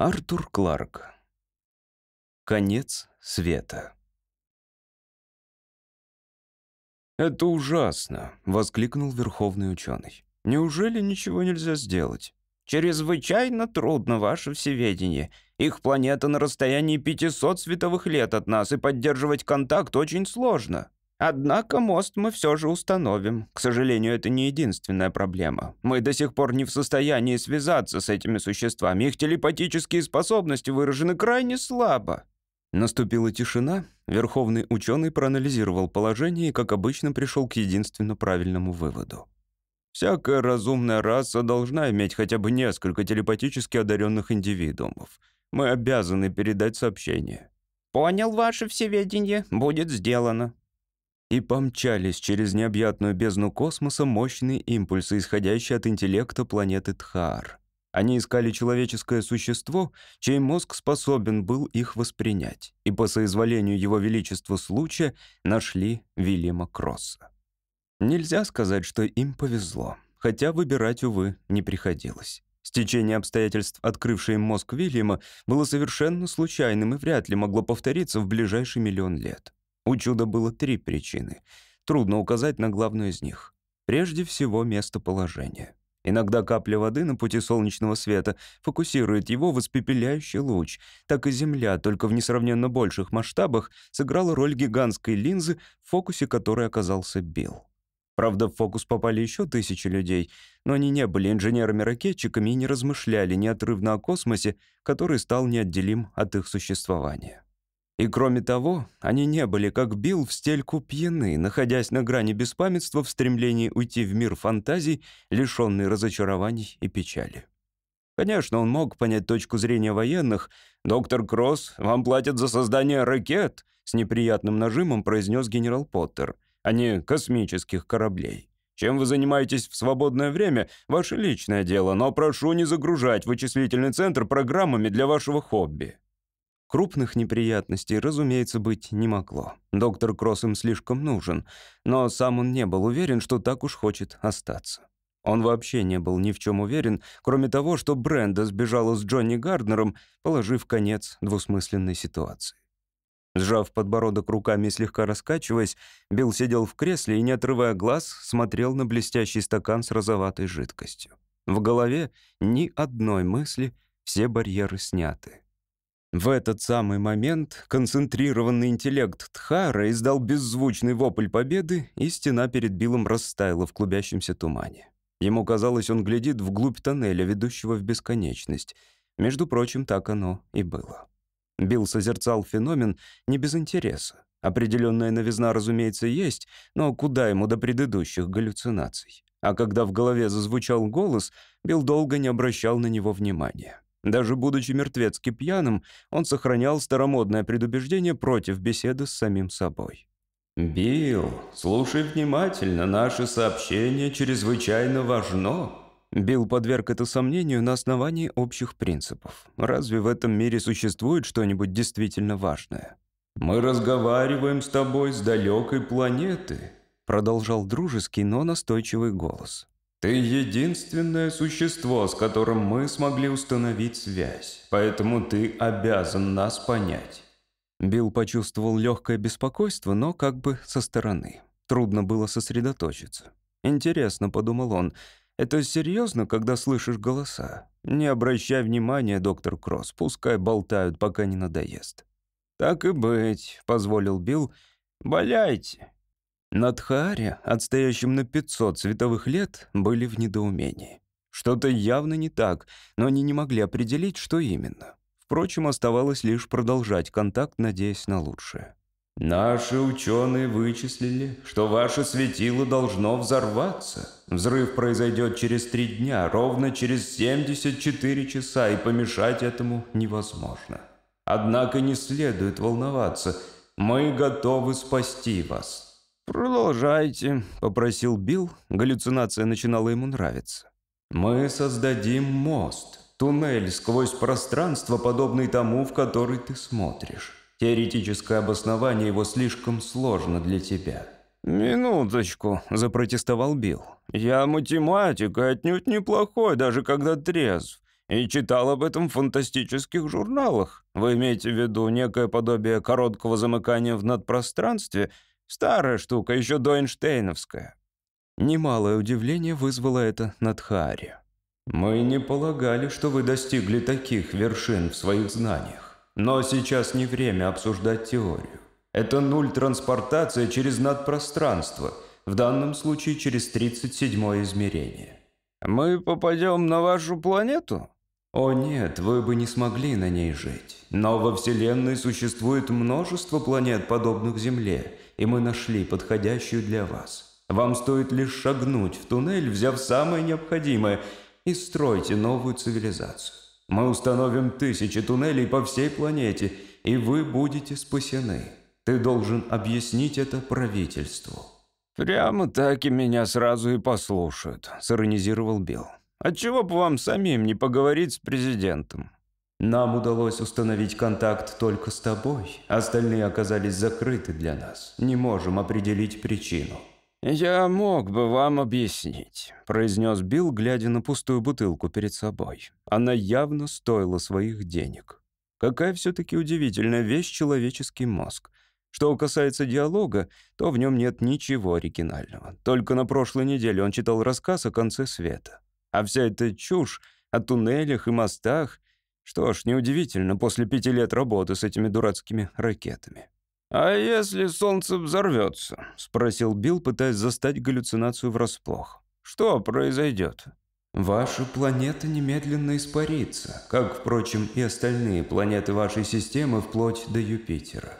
Артур Кларк. Конец света. «Это ужасно!» — воскликнул верховный ученый. «Неужели ничего нельзя сделать?» «Чрезвычайно трудно, ваше всеведение. Их планета на расстоянии 500 световых лет от нас, и поддерживать контакт очень сложно. Однако мост мы все же установим. К сожалению, это не единственная проблема. Мы до сих пор не в состоянии связаться с этими существами. Их телепатические способности выражены крайне слабо. Наступила тишина. Верховный ученый проанализировал положение и, как обычно, пришел к единственно правильному выводу. Всякая разумная раса должна иметь хотя бы несколько телепатически одаренных индивидуумов. Мы обязаны передать сообщение. «Понял ваше всеведение. Будет сделано» и помчались через необъятную бездну космоса мощные импульсы, исходящие от интеллекта планеты Тхаар. Они искали человеческое существо, чей мозг способен был их воспринять, и по соизволению его величества случая нашли Вильяма Кросса. Нельзя сказать, что им повезло, хотя выбирать, увы, не приходилось. Стечение обстоятельств, открывшее мозг Вильяма, было совершенно случайным и вряд ли могло повториться в ближайший миллион лет. У чуда было три причины. Трудно указать на главную из них. Прежде всего, местоположение. Иногда капля воды на пути солнечного света фокусирует его в испепеляющий луч. Так и Земля, только в несравненно больших масштабах, сыграла роль гигантской линзы, в фокусе которой оказался Билл. Правда, в фокус попали еще тысячи людей, но они не были инженерами-ракетчиками и не размышляли неотрывно о космосе, который стал неотделим от их существования. И кроме того, они не были, как Билл, в стельку пьяны, находясь на грани беспамятства в стремлении уйти в мир фантазий, лишённый разочарований и печали. Конечно, он мог понять точку зрения военных. «Доктор Кросс, вам платят за создание ракет», с неприятным нажимом произнес генерал Поттер, а не космических кораблей. Чем вы занимаетесь в свободное время — ваше личное дело, но прошу не загружать вычислительный центр программами для вашего хобби. Крупных неприятностей, разумеется, быть не могло. Доктор Кросс им слишком нужен, но сам он не был уверен, что так уж хочет остаться. Он вообще не был ни в чем уверен, кроме того, что Бренда сбежала с Джонни Гарднером, положив конец двусмысленной ситуации. Сжав подбородок руками и слегка раскачиваясь, Билл сидел в кресле и, не отрывая глаз, смотрел на блестящий стакан с розоватой жидкостью. В голове ни одной мысли, все барьеры сняты. В этот самый момент концентрированный интеллект Тхара издал беззвучный вопль победы, и стена перед Биллом растаяла в клубящемся тумане. Ему казалось, он глядит вглубь тоннеля, ведущего в бесконечность. Между прочим, так оно и было. Билл созерцал феномен не без интереса. Определенная новизна, разумеется, есть, но куда ему до предыдущих галлюцинаций? А когда в голове зазвучал голос, Билл долго не обращал на него внимания. Даже будучи мертвецки пьяным, он сохранял старомодное предубеждение против беседы с самим собой. «Билл, слушай внимательно, наше сообщение чрезвычайно важно». Билл подверг это сомнению на основании общих принципов. Разве в этом мире существует что-нибудь действительно важное? «Мы разговариваем с тобой с далекой планеты», продолжал дружеский, но настойчивый голос. Ты единственное существо, с которым мы смогли установить связь, поэтому ты обязан нас понять». Билл почувствовал легкое беспокойство, но как бы со стороны. Трудно было сосредоточиться. «Интересно», — подумал он, — «это серьезно, когда слышишь голоса? Не обращай внимания, доктор Кросс, пускай болтают, пока не надоест». «Так и быть», — позволил Билл, — «валяйте». На Тхааре, отстоящем на 500 световых лет, были в недоумении. Что-то явно не так, но они не могли определить, что именно. Впрочем, оставалось лишь продолжать контакт, надеясь на лучшее. «Наши ученые вычислили, что ваше светило должно взорваться. Взрыв произойдет через три дня, ровно через 74 часа, и помешать этому невозможно. Однако не следует волноваться. Мы готовы спасти вас. «Продолжайте», — попросил Билл. Галлюцинация начинала ему нравиться. «Мы создадим мост, туннель сквозь пространство, подобный тому, в который ты смотришь. Теоретическое обоснование его слишком сложно для тебя». «Минуточку», — запротестовал Билл. «Я математик, и отнюдь неплохой, даже когда трезв. и читал об этом в фантастических журналах. Вы имеете в виду некое подобие короткого замыкания в надпространстве? Старая штука, еще до Эйнштейновская». Немалое удивление вызвало это над Хаари. «Мы не полагали, что вы достигли таких вершин в своих знаниях. Но сейчас не время обсуждать теорию. Это нуль транспортация через надпространство, в данном случае через 37 измерение. «Мы попадем на вашу планету?» «О нет, вы бы не смогли на ней жить. Но во Вселенной существует множество планет, подобных Земле, и мы нашли подходящую для вас. Вам стоит лишь шагнуть в туннель, взяв самое необходимое, и стройте новую цивилизацию. Мы установим тысячи туннелей по всей планете, и вы будете спасены. Ты должен объяснить это правительству». «Прямо так и меня сразу и послушают», — сиронизировал Билл. «Отчего бы вам самим не поговорить с президентом?» «Нам удалось установить контакт только с тобой. Остальные оказались закрыты для нас. Не можем определить причину». «Я мог бы вам объяснить», — произнес Билл, глядя на пустую бутылку перед собой. Она явно стоила своих денег. Какая все-таки удивительная вещь человеческий мозг. Что касается диалога, то в нем нет ничего оригинального. Только на прошлой неделе он читал рассказ о конце света. А вся эта чушь о туннелях и мостах... Что ж, неудивительно после пяти лет работы с этими дурацкими ракетами. «А если солнце взорвется?» — спросил Билл, пытаясь застать галлюцинацию врасплох. «Что произойдет?» «Ваша планета немедленно испарится, как, впрочем, и остальные планеты вашей системы вплоть до Юпитера.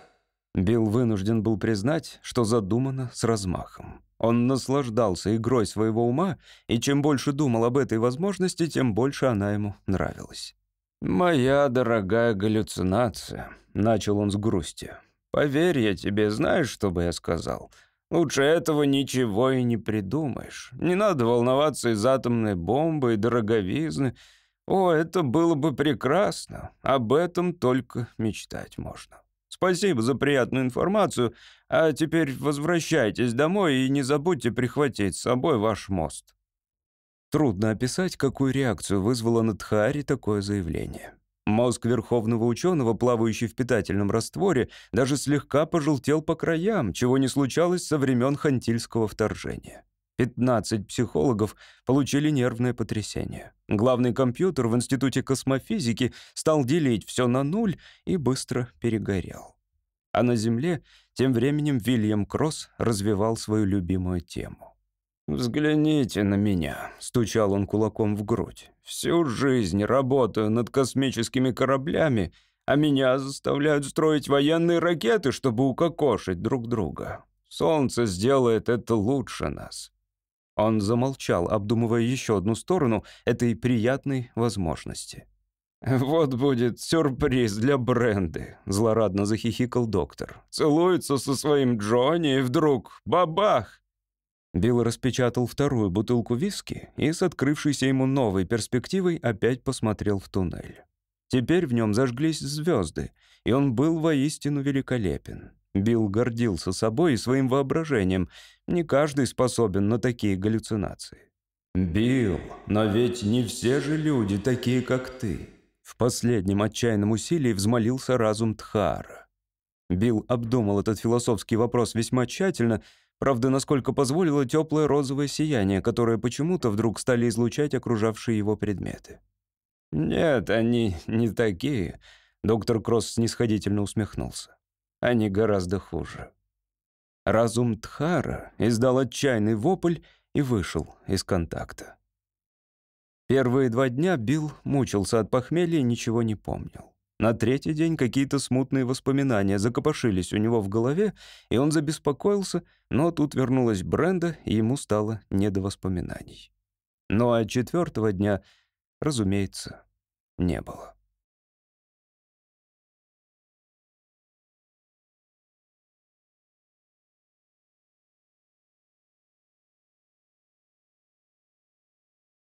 Билл вынужден был признать, что задумано с размахом. Он наслаждался игрой своего ума, и чем больше думал об этой возможности, тем больше она ему нравилась. «Моя дорогая галлюцинация», — начал он с грустью. «Поверь я тебе, знаешь, что бы я сказал? Лучше этого ничего и не придумаешь. Не надо волноваться из атомной бомбы и дороговизны. О, это было бы прекрасно. Об этом только мечтать можно». Спасибо за приятную информацию, а теперь возвращайтесь домой и не забудьте прихватить с собой ваш мост». Трудно описать, какую реакцию вызвало на Тхаари такое заявление. Мозг верховного ученого, плавающий в питательном растворе, даже слегка пожелтел по краям, чего не случалось со времен хантильского вторжения. 15 психологов получили нервное потрясение. Главный компьютер в Институте космофизики стал делить все на нуль и быстро перегорел. А на Земле тем временем Вильям Кросс развивал свою любимую тему. «Взгляните на меня», — стучал он кулаком в грудь. «Всю жизнь работаю над космическими кораблями, а меня заставляют строить военные ракеты, чтобы укокошить друг друга. Солнце сделает это лучше нас. Он замолчал, обдумывая еще одну сторону этой приятной возможности. «Вот будет сюрприз для Бренды», — злорадно захихикал доктор. «Целуется со своим Джонни, и вдруг — бабах!» Билл распечатал вторую бутылку виски и с открывшейся ему новой перспективой опять посмотрел в туннель. Теперь в нем зажглись звезды, и он был воистину великолепен. Билл гордился собой и своим воображением. Не каждый способен на такие галлюцинации. «Билл, но ведь не все же люди такие, как ты». В последнем отчаянном усилии взмолился разум Тхара. Билл обдумал этот философский вопрос весьма тщательно, правда, насколько позволило теплое розовое сияние, которое почему-то вдруг стали излучать окружавшие его предметы. «Нет, они не такие», — доктор Кросс снисходительно усмехнулся. Они гораздо хуже. Разум Тхара издал отчаянный вопль и вышел из контакта. Первые два дня Билл мучился от похмелья и ничего не помнил. На третий день какие-то смутные воспоминания закопошились у него в голове, и он забеспокоился, но тут вернулась Бренда, и ему стало не до воспоминаний. Ну а четвертого дня, разумеется, не было.